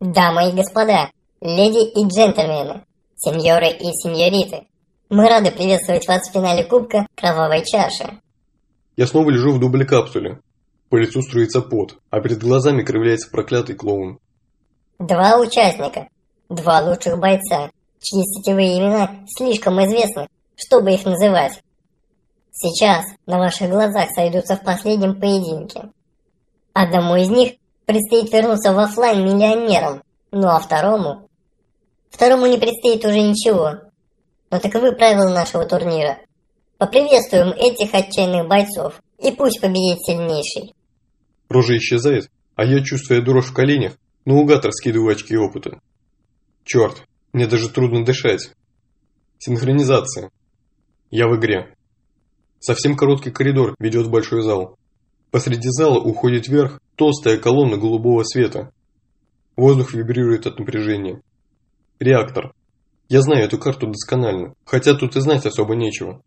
Дамы и господа, леди и джентльмены, сеньоры и сеньориты, мы рады приветствовать вас в финале Кубка Кровавой Чаши. Я снова лежу в дубле-капсуле. По лицу струится пот, а перед глазами кривляется проклятый клоун. Два участника, два лучших бойца, чьи сетевые имена слишком известны, чтобы их называть. Сейчас на ваших глазах сойдутся в последнем поединке. Одному из них предстоит вернуться в офлайн миллионером, ну а второму... Второму не предстоит уже ничего. Но таковы правила нашего турнира. Поприветствуем этих отчаянных бойцов, и пусть победит сильнейший. Рожа исчезает, а я, чувствуя дрожь в коленях, наугад раскидываю очки опыта. Черт, мне даже трудно дышать. Синхронизация. Я в игре. Совсем короткий коридор ведет в большой зал. Посреди зала уходит вверх толстая колонна голубого света. Воздух вибрирует от напряжения. Реактор. Я знаю эту карту досконально, хотя тут и знать особо нечего.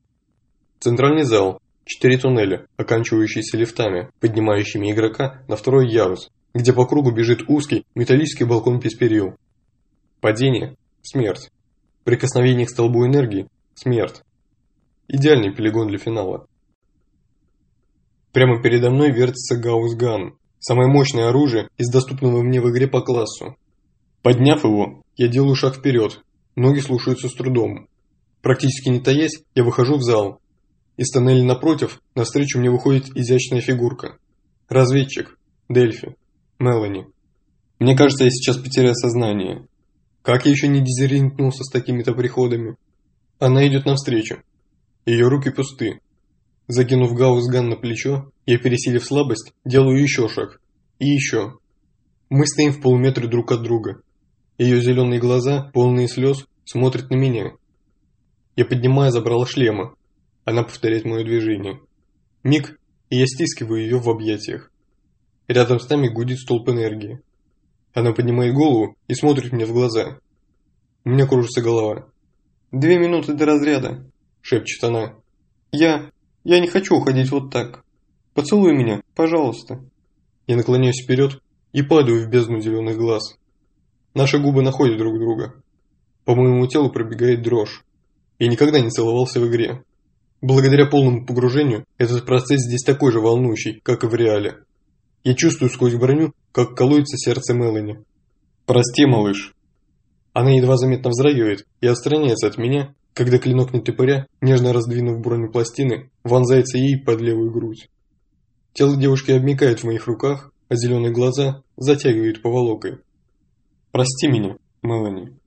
Центральный зал. Четыре туннеля, оканчивающиеся лифтами, поднимающими игрока на второй ярус, где по кругу бежит узкий металлический балкон без перил. Падение – смерть. Прикосновение к столбу энергии – смерть. Идеальный полигон для финала. Прямо передо мной вертится Гаусган, самое мощное оружие из доступного мне в игре по классу. Подняв его, я делаю шаг вперед, ноги слушаются с трудом. Практически не таясь, я выхожу в зал. Из тоннеля напротив, навстречу мне выходит изящная фигурка. Разведчик, Дельфи, Мелани. Мне кажется, я сейчас потеряю сознание. Как я еще не дезориентнулся с такими-то приходами? Она идет навстречу. Ее руки пусты. Закинув гаусган на плечо, я, пересилив слабость, делаю еще шаг. И еще. Мы стоим в полуметре друг от друга. Ее зеленые глаза, полные слез, смотрят на меня. Я поднимаю забрала шлема. Она повторяет мое движение. Миг, и я стискиваю ее в объятиях. Рядом с нами гудит столб энергии. Она поднимает голову и смотрит мне в глаза. У меня кружится голова. «Две минуты до разряда», – шепчет она. «Я... я не хочу уходить вот так. Поцелуй меня, пожалуйста». Я наклоняюсь вперед и падаю в бездну зеленых глаз. Наши губы находят друг друга. По моему телу пробегает дрожь. Я никогда не целовался в игре. Благодаря полному погружению, этот процесс здесь такой же волнующий, как и в реале. Я чувствую сквозь броню, как колотится сердце Мелани. «Прости, малыш». Она едва заметно вздрагивает и отстраняется от меня, когда клинок нетопыря, нежно раздвинув броню пластины, вонзается ей под левую грудь. Тело девушки обмикает в моих руках, а зеленые глаза затягивают поволокой. «Прости меня, Мелани».